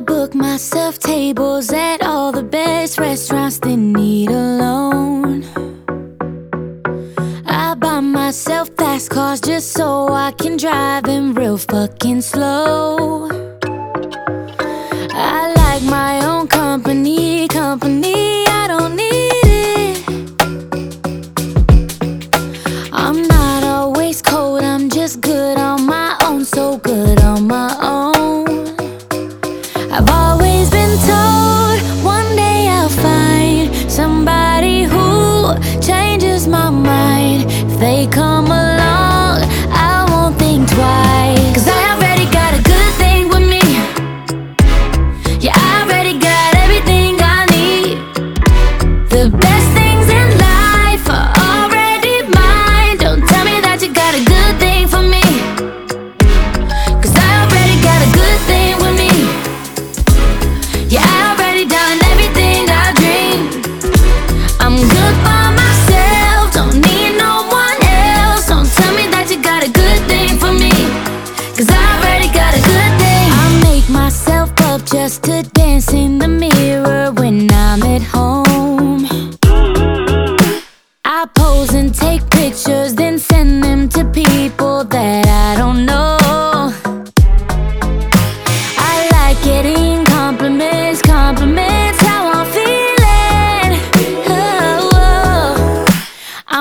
book myself tables at all the best restaurants that need a loan. I buy myself fast cars just so I can drive them real fucking slow. They come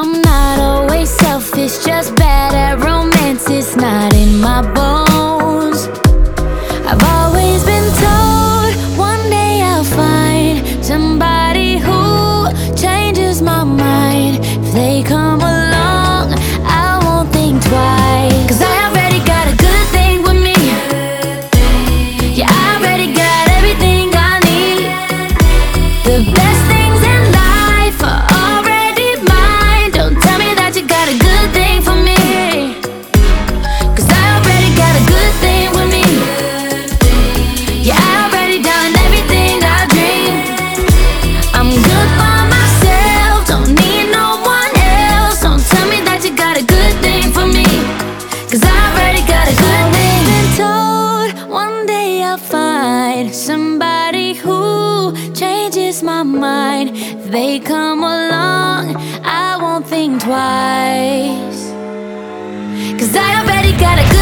I'm not always selfish, just bad at romance. It's not in my bones. I've always been told one day I'll find somebody who changes my mind if they come. find somebody who changes my mind. If they come along, I won't think twice. Cause I already got a good